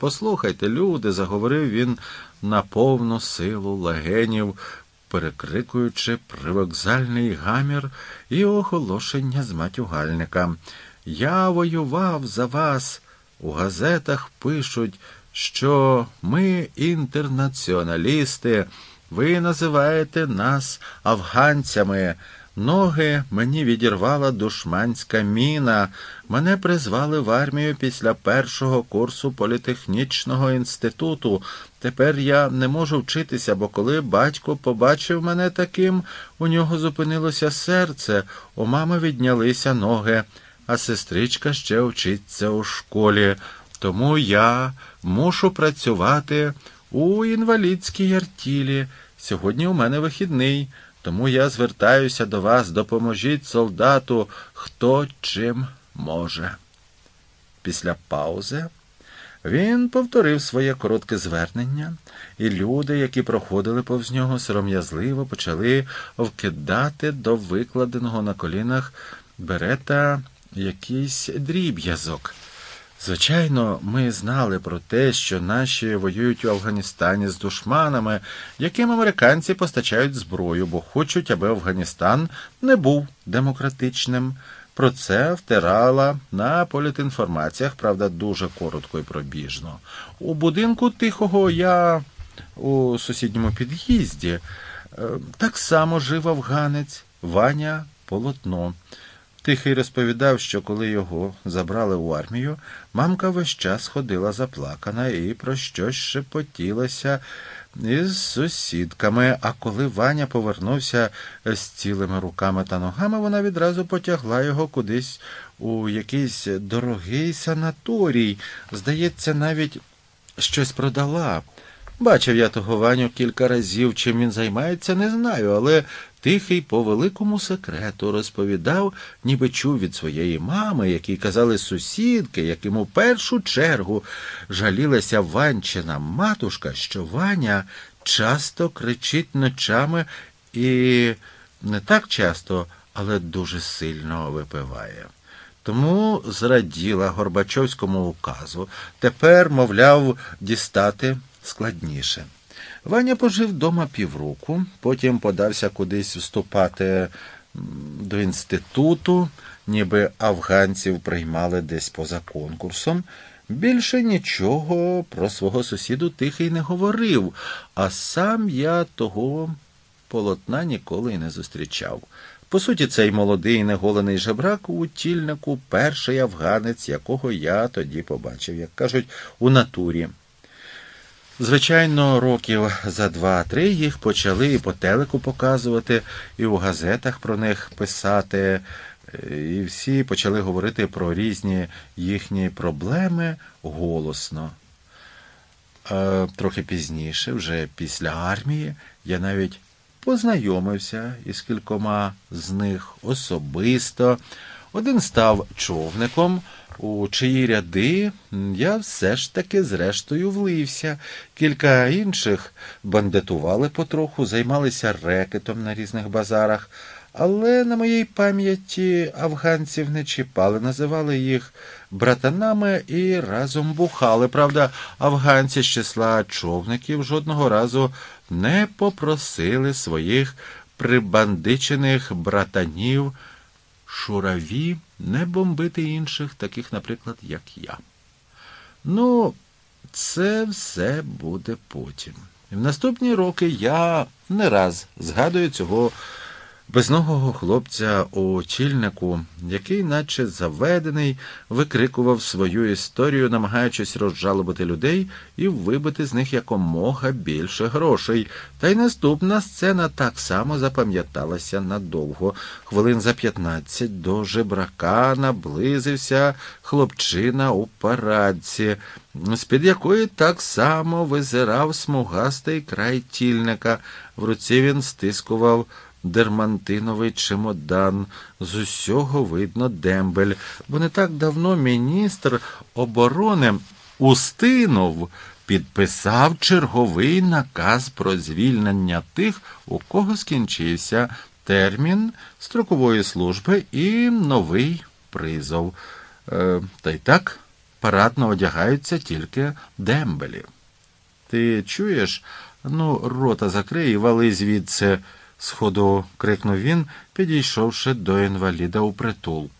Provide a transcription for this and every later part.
Послухайте, люди, заговорив він на повну силу легенів, перекрикуючи привокзальний гамір і оголошення з матюгальника. Я воював за вас. У газетах пишуть, що ми інтернаціоналісти, ви називаєте нас афганцями. Ноги мені відірвала душманська міна. Мене призвали в армію після першого курсу політехнічного інституту. Тепер я не можу вчитися, бо коли батько побачив мене таким, у нього зупинилося серце, у мами віднялися ноги, а сестричка ще вчиться у школі. Тому я мушу працювати у інвалідській артілі. Сьогодні у мене вихідний. Тому я звертаюся до вас, допоможіть солдату, хто чим може. Після паузи він повторив своє коротке звернення, і люди, які проходили повз нього, сором'язливо почали вкидати до викладеного на колінах берета якийсь дріб'язок. Звичайно, ми знали про те, що наші воюють у Афганістані з душманами, яким американці постачають зброю, бо хочуть, аби Афганістан не був демократичним. Про це втирала на політінформаціях, правда, дуже коротко і пробіжно. У будинку тихого я у сусідньому під'їзді е, так само жив афганець Ваня Полотно. Тихий розповідав, що коли його забрали у армію, мамка весь час ходила заплакана і про щось шепотілася із сусідками. А коли Ваня повернувся з цілими руками та ногами, вона відразу потягла його кудись у якийсь дорогий санаторій. Здається, навіть щось продала. Бачив я того Ваню кілька разів, чим він займається, не знаю, але Тихий по великому секрету розповідав, ніби чув від своєї мами, які казали сусідки, яким у першу чергу жалілася Ванчина матушка, що Ваня часто кричить ночами і не так часто, але дуже сильно випиває. Тому зраділа Горбачовському указу, тепер, мовляв, дістати складніше. Ваня пожив дома півроку, потім подався кудись вступати до інституту, ніби афганців приймали десь поза конкурсом. Більше нічого про свого сусіду тихий не говорив, а сам я того полотна ніколи й не зустрічав. По суті, цей молодий неголений жебрак у тільнику перший афганець, якого я тоді побачив, як кажуть, у натурі. Звичайно, років за два-три їх почали і по телеку показувати, і у газетах про них писати, і всі почали говорити про різні їхні проблеми голосно. А Трохи пізніше, вже після армії, я навіть познайомився із кількома з них особисто. Один став човником у чиї ряди я все ж таки зрештою влився. Кілька інших бандитували потроху, займалися рекетом на різних базарах, але на моїй пам'яті афганців не чіпали, називали їх братанами і разом бухали. Правда, афганці з числа човників жодного разу не попросили своїх прибандичених братанів шураві не бомбити інших, таких, наприклад, як я. Ну, це все буде потім. В наступні роки я не раз згадую цього безногого хлопця у очільнику, який, наче заведений, викрикував свою історію, намагаючись розжалобити людей і вибити з них якомога більше грошей. Та й наступна сцена так само запам'яталася надовго. Хвилин за п'ятнадцять до жебрака наблизився хлопчина у парадці, з-під якої так само визирав смугастий край тільника. В руці він стискував дермантиновий чемодан, з усього видно дембель, бо не так давно міністр оборони Устинов підписав черговий наказ про звільнення тих, у кого скінчився термін строкової служби і новий призов. Е, та й так парадно одягаються тільки дембелі. Ти чуєш? Ну, рота закрий і вали звідси, сходу крикнув він, підійшовши до інваліда у притул.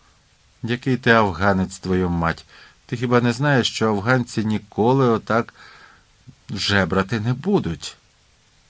Який ти афганець, твою мать? Ти хіба не знаєш, що афганці ніколи отак жебрати не будуть?